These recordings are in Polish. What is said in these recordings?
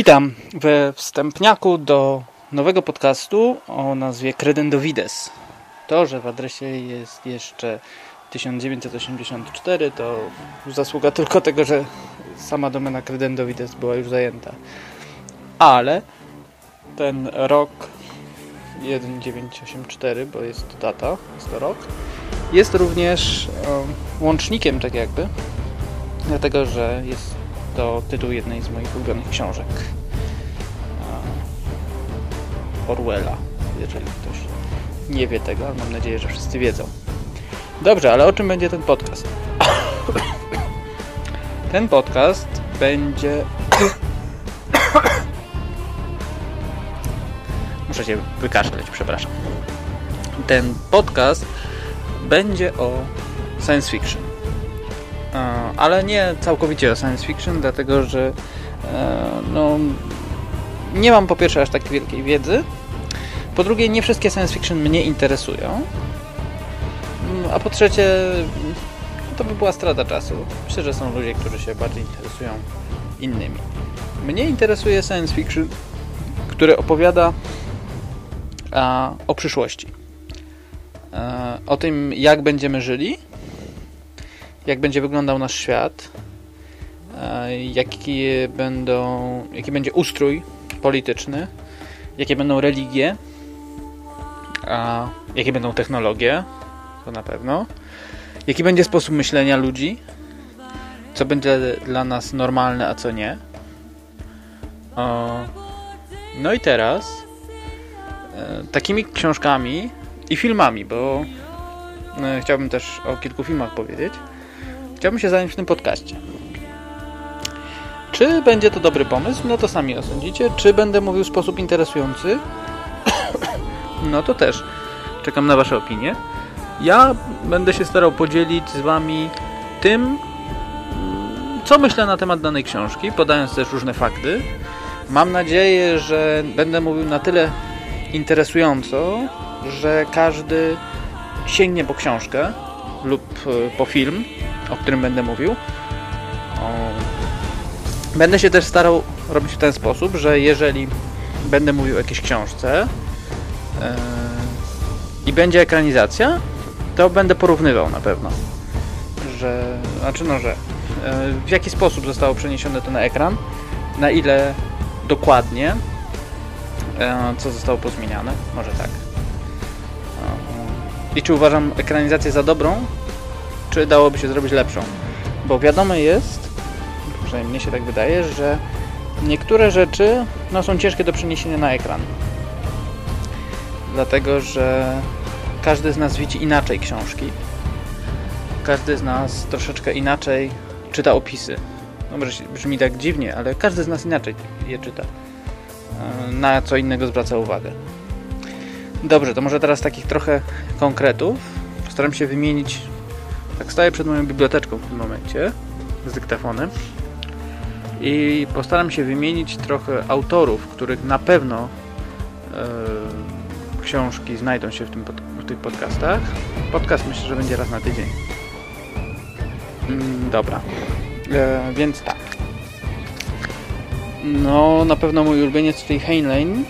Witam we wstępniaku do nowego podcastu o nazwie Credendovides. To, że w adresie jest jeszcze 1984 to zasługa tylko tego, że sama domena Credendovides była już zajęta. Ale ten rok 1984, bo jest to data, jest to rok, jest również um, łącznikiem tak jakby, dlatego, że jest to tytuł jednej z moich ulubionych książek. Orwella, jeżeli ktoś nie wie tego, ale mam nadzieję, że wszyscy wiedzą. Dobrze, ale o czym będzie ten podcast? Ten podcast będzie... Muszę się wykaszleć, przepraszam. Ten podcast będzie o science fiction. Ale nie całkowicie o science fiction, dlatego że no, nie mam po pierwsze aż tak wielkiej wiedzy, po drugie nie wszystkie science fiction mnie interesują, a po trzecie to by była strata czasu. Myślę, że są ludzie, którzy się bardziej interesują innymi. Mnie interesuje science fiction, które opowiada a, o przyszłości. A, o tym, jak będziemy żyli, jak będzie wyglądał nasz świat, a, jaki, będą, jaki będzie ustrój polityczny, jakie będą religie, a jakie będą technologie, to na pewno, jaki będzie sposób myślenia ludzi, co będzie dla nas normalne, a co nie. No i teraz e, takimi książkami i filmami, bo e, chciałbym też o kilku filmach powiedzieć, chciałbym się zająć w tym podcaście. Czy będzie to dobry pomysł? No to sami osądzicie. Czy będę mówił w sposób interesujący? No to też czekam na Wasze opinie. Ja będę się starał podzielić z Wami tym, co myślę na temat danej książki, podając też różne fakty. Mam nadzieję, że będę mówił na tyle interesująco, że każdy sięgnie po książkę lub e, po film, o którym będę mówił. Będę się też starał robić w ten sposób, że jeżeli będę mówił o jakiejś książce yy, i będzie ekranizacja, to będę porównywał na pewno, że, znaczy no, że yy, w jaki sposób zostało przeniesione to na ekran, na ile dokładnie, yy, co zostało pozmieniane, może tak. I czy uważam ekranizację za dobrą, czy dałoby się zrobić lepszą? Bo wiadomo jest, przynajmniej mnie się tak wydaje, że niektóre rzeczy no, są ciężkie do przeniesienia na ekran. Dlatego, że każdy z nas widzi inaczej książki. Każdy z nas troszeczkę inaczej czyta opisy. No brzmi tak dziwnie, ale każdy z nas inaczej je czyta. E, na co innego zwraca uwagę. Dobrze, to może teraz takich trochę konkretów. Postaram się wymienić. Tak staję przed moją biblioteczką w tym momencie z dyktafonem i postaram się wymienić trochę autorów, których na pewno e, książki znajdą się w, tym pod, w tych podcastach. Podcast myślę, że będzie raz na tydzień. Mm, dobra, e, więc tak. No, na pewno mój ulubieniec, czyli Heinlein.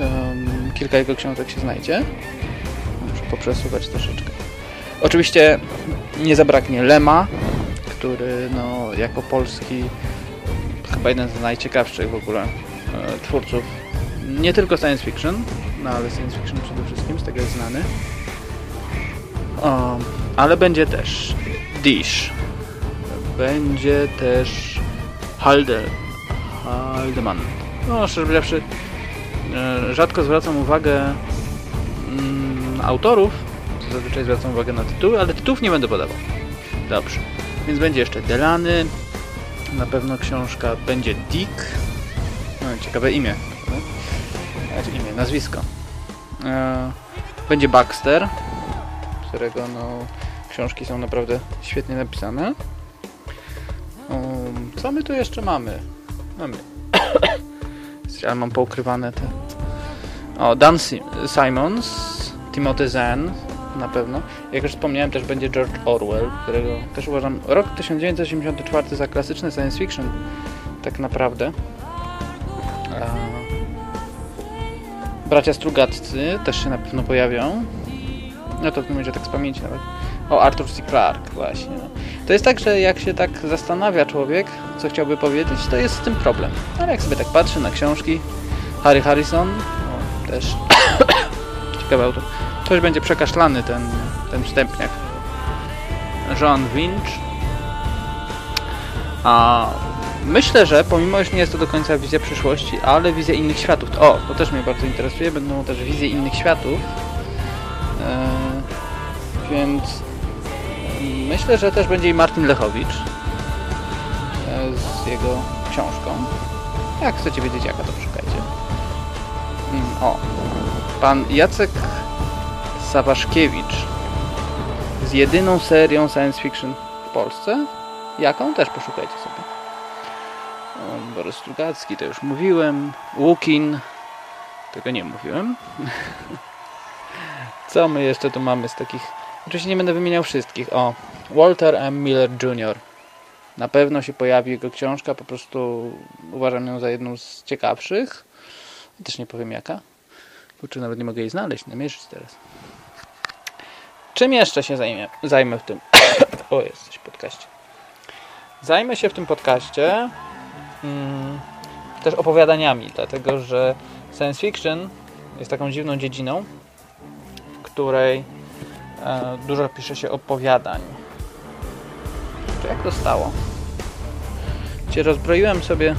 Um, kilka jego książek się znajdzie. Muszę poprzesuwać troszeczkę. Oczywiście nie zabraknie Lema, który no, jako polski chyba jeden z najciekawszych w ogóle e, twórców nie tylko science fiction, no ale science fiction przede wszystkim, z tego jest znany. O, ale będzie też Dish. Będzie też Halde. Haldeman. No, szczerze powiedziawszy, e, rzadko zwracam uwagę mm, autorów, zazwyczaj zwracam uwagę na tytuły, ale tytułów nie będę podawał. Dobrze. Więc będzie jeszcze Delany, na pewno książka będzie Dick. No, ciekawe imię. Znaczy imię, nazwisko. E, będzie Baxter, którego no, książki są naprawdę świetnie napisane. Um, co my tu jeszcze mamy? Mamy. Ale mam poukrywane te. O, Dan Simons, Timothy Zahn, na pewno. Jak już wspomniałem, też będzie George Orwell, którego też uważam rok 1984 za klasyczny science fiction, tak naprawdę. bracia Strugaccy też się na pewno pojawią. No to w tym momencie tak z pamięci nawet. O, Arthur C. Clarke właśnie. To jest tak, że jak się tak zastanawia człowiek, co chciałby powiedzieć, to jest z tym problem. Ale jak sobie tak patrzy na książki, Harry Harrison, o, też ciekawe auto. Coś będzie przekaszlany ten, ten wstępniak. John Winch. A myślę, że pomimo, że nie jest to do końca wizja przyszłości, ale wizja innych światów. O, to też mnie bardzo interesuje. Będą też wizje innych światów. Eee, więc myślę, że też będzie i Martin Lechowicz e, z jego książką. Jak chcecie wiedzieć jaka, to szukajcie. Mm, o, pan Jacek Sawaszkiewicz z jedyną serią science fiction w Polsce. Jaką? Też poszukajcie sobie. O, Borys Strugacki, to już mówiłem. Łukin, tego nie mówiłem. Co my jeszcze tu mamy z takich... Oczywiście nie będę wymieniał wszystkich. O, Walter M. Miller Jr. Na pewno się pojawi jego książka, po prostu uważam ją za jedną z ciekawszych. Też nie powiem jaka. Kurczę, nawet nie mogę jej znaleźć, namierzyć teraz. Czym jeszcze się zajmę, zajmę w tym... o, jesteś w podcaście. Zajmę się w tym podcaście mm, też opowiadaniami, dlatego że science fiction jest taką dziwną dziedziną, w której e, dużo pisze się opowiadań. To jak to stało? Gdzie rozbroiłem sobie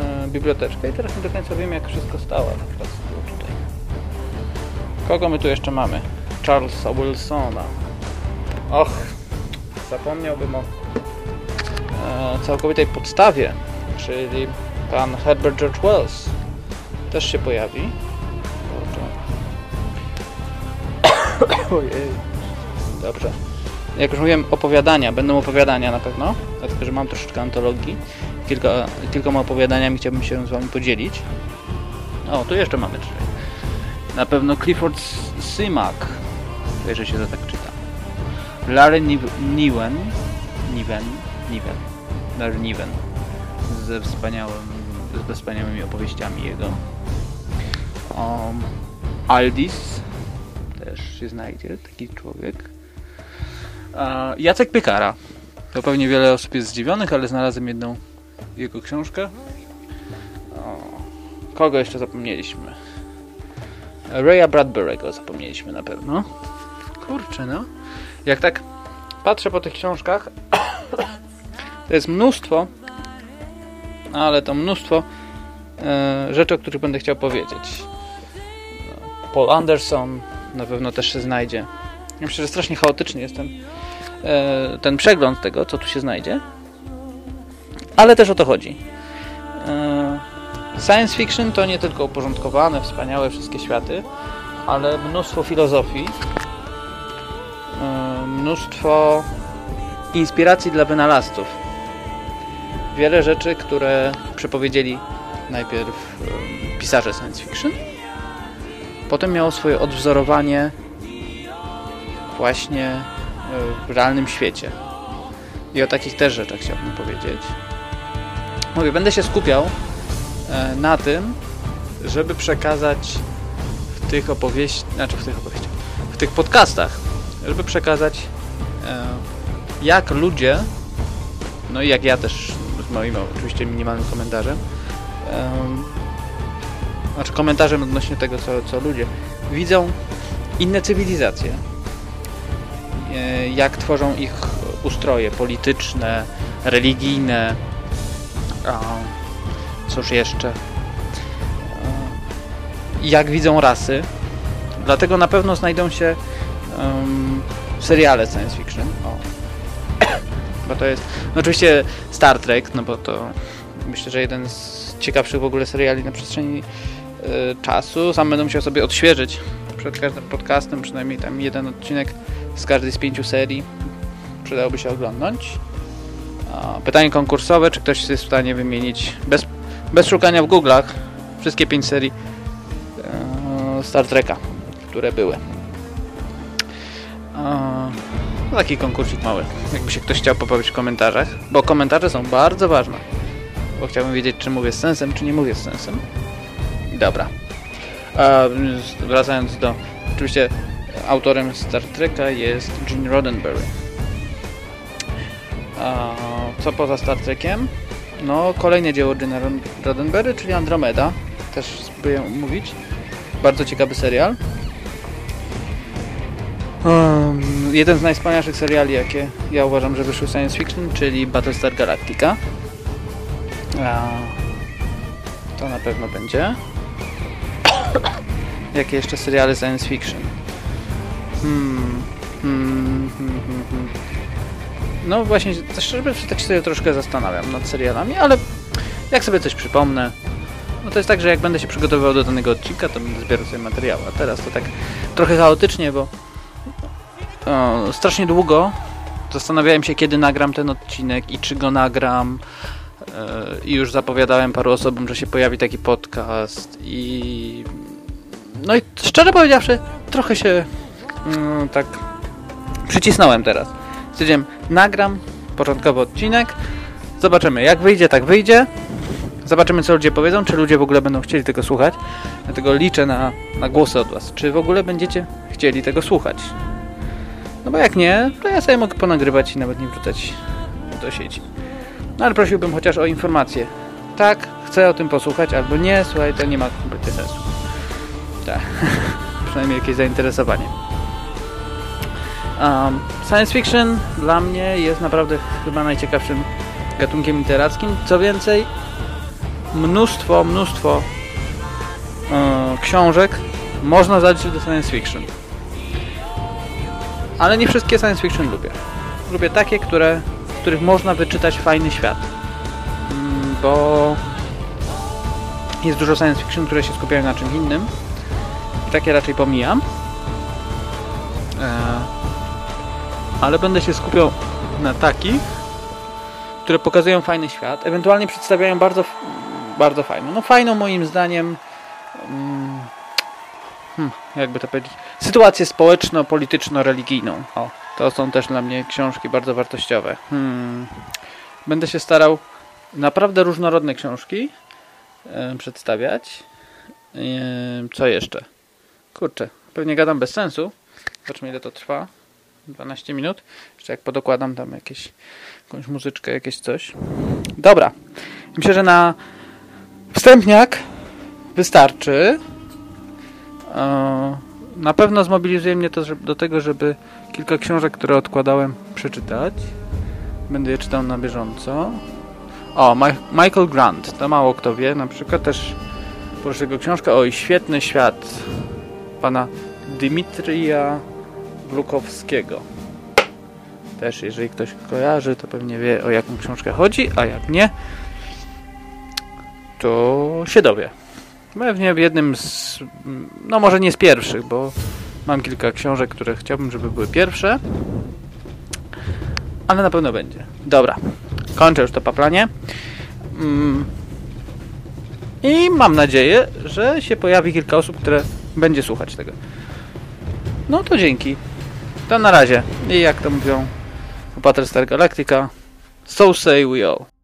e, biblioteczkę i teraz nie do końca wiem jak wszystko stało. Tutaj. Kogo my tu jeszcze mamy? Charlesa Wilsona. Och, zapomniałbym o e, całkowitej podstawie, czyli pan Herbert George Wells też się pojawi. Ojej. Dobrze. Jak już mówiłem, opowiadania. Będą opowiadania na pewno, dlatego że mam troszeczkę antologii. Kilka, kilkoma opowiadaniami chciałbym się z Wami podzielić. O, tu jeszcze mamy trzy. Na pewno Clifford Simak, jeżeli się to tak czyta. Larry Niven, Niven, Niven, Larry Niven, ze wspaniałym, ze wspaniałymi opowieściami jego. Um, Aldis, też się znajdzie taki człowiek. Uh, Jacek Piekara. To pewnie wiele osób jest zdziwionych, ale znalazłem jedną jego książkę. Kogo jeszcze zapomnieliśmy? Raya Bradbury'ego zapomnieliśmy na pewno. Kurczę, no. Jak tak patrzę po tych książkach, to jest mnóstwo, ale to mnóstwo e, rzeczy, o których będę chciał powiedzieć. Paul Anderson na pewno też się znajdzie. Ja myślę, że strasznie chaotyczny jest ten, e, ten przegląd tego, co tu się znajdzie. Ale też o to chodzi. Science fiction to nie tylko uporządkowane, wspaniałe wszystkie światy, ale mnóstwo filozofii, e, mnóstwo inspiracji dla wynalazców. Wiele rzeczy, które przepowiedzieli najpierw e, pisarze science fiction, potem miało swoje odwzorowanie właśnie e, w realnym świecie. I o takich też rzeczach chciałbym powiedzieć. Mówię, będę się skupiał na tym, żeby przekazać w tych opowieściach, znaczy w tych opowieściach, w tych podcastach, żeby przekazać e, jak ludzie, no i jak ja też z moim oczywiście minimalnym komentarzem, znaczy komentarzem odnośnie tego, co, co ludzie widzą inne cywilizacje, jak tworzą ich ustroje polityczne, religijne, cóż jeszcze, jak widzą rasy. Dlatego na pewno znajdą się um, seriale science fiction. O. Bo to jest, no oczywiście Star Trek, no bo to myślę, że jeden z ciekawszych w ogóle seriali na przestrzeni y, czasu. Sam będę musiał sobie odświeżyć przed każdym podcastem, przynajmniej tam jeden odcinek z każdej z pięciu serii przydałoby się oglądnąć. Pytanie konkursowe, czy ktoś jest w stanie wymienić bez, bez szukania w Google'ach wszystkie pięć serii e, Star Treka, które były. No, taki konkursik mały, jakby się ktoś chciał poprawić w komentarzach, bo komentarze są bardzo ważne. bo chciałbym wiedzieć, czy mówię z sensem, czy nie mówię z sensem. Dobra. A, wracając do... Oczywiście autorem Star Treka jest Gene Roddenberry. A, co poza Star Trekiem? No, kolejne dzieło Gina Roddenberry, czyli Andromeda. Też spróbuję mówić. Bardzo ciekawy serial. Um, jeden z najwspanialszych seriali, jakie ja uważam, że wyszły science fiction, czyli Battlestar Galactica. A, to na pewno będzie. Jakie jeszcze seriale science fiction? Hmm, No właśnie, szczerze tak się sobie troszkę zastanawiam nad serialami, ale jak sobie coś przypomnę, no to jest tak, że jak będę się przygotowywał do danego odcinka, to będę zbierał sobie materiały, a teraz to tak trochę chaotycznie, bo o, strasznie długo zastanawiałem się, kiedy nagram ten odcinek i czy go nagram e, i już zapowiadałem paru osobom, że się pojawi taki podcast i no i szczerze powiedziawszy, trochę się mm, tak przycisnąłem teraz. Stwierdziłem, nagram początkowy odcinek, zobaczymy jak wyjdzie, tak wyjdzie. Zobaczymy co ludzie powiedzą, czy ludzie w ogóle będą chcieli tego słuchać. Dlatego liczę na, na głosy od Was. Czy w ogóle będziecie chcieli tego słuchać? No bo jak nie, to ja sobie mogę ponagrywać i nawet nie wrzucać do sieci. No ale prosiłbym chociaż o informację. Tak, chcę o tym posłuchać, albo nie, słuchaj, to nie ma kompletnie sensu. Tak, przynajmniej jakieś zainteresowanie. Um, science fiction dla mnie jest naprawdę chyba najciekawszym gatunkiem literackim. Co więcej, mnóstwo, mnóstwo e, książek można zaliczyć do science fiction. Ale nie wszystkie science fiction lubię. Lubię takie, które, w których można wyczytać fajny świat. Mm, bo jest dużo science fiction, które się skupiają na czymś innym. Takie raczej pomijam. Ale będę się skupiał na takich, które pokazują fajny świat, ewentualnie przedstawiają bardzo, bardzo fajną. No fajną moim zdaniem mm, hmm, jakby to powiedzieć, sytuację społeczno-polityczno-religijną. O, to są też dla mnie książki bardzo wartościowe. Hmm. Będę się starał naprawdę różnorodne książki e, przedstawiać. E, co jeszcze? Kurczę, pewnie gadam bez sensu. Zobaczmy ile to trwa. 12 minut. Jeszcze jak podokładam tam jakieś, jakąś muzyczkę, jakieś coś. Dobra. Myślę, że na wstępniak wystarczy. E, na pewno zmobilizuje mnie to do tego, żeby kilka książek, które odkładałem, przeczytać. Będę je czytał na bieżąco. O, Michael Grant, to mało kto wie, na przykład też proszę jego książkę. Oj, świetny świat pana Dimitrija Glukowskiego. Też, jeżeli ktoś kojarzy, to pewnie wie, o jaką książkę chodzi, a jak nie, to się dowie. Pewnie w jednym z, no może nie z pierwszych, bo mam kilka książek, które chciałbym, żeby były pierwsze, ale na pewno będzie. Dobra, kończę już to paplanie. Mm. I mam nadzieję, że się pojawi kilka osób, które będzie słuchać tego. No to dzięki. To na razie. I jak to mówią Battlestar Galactica, so say we all.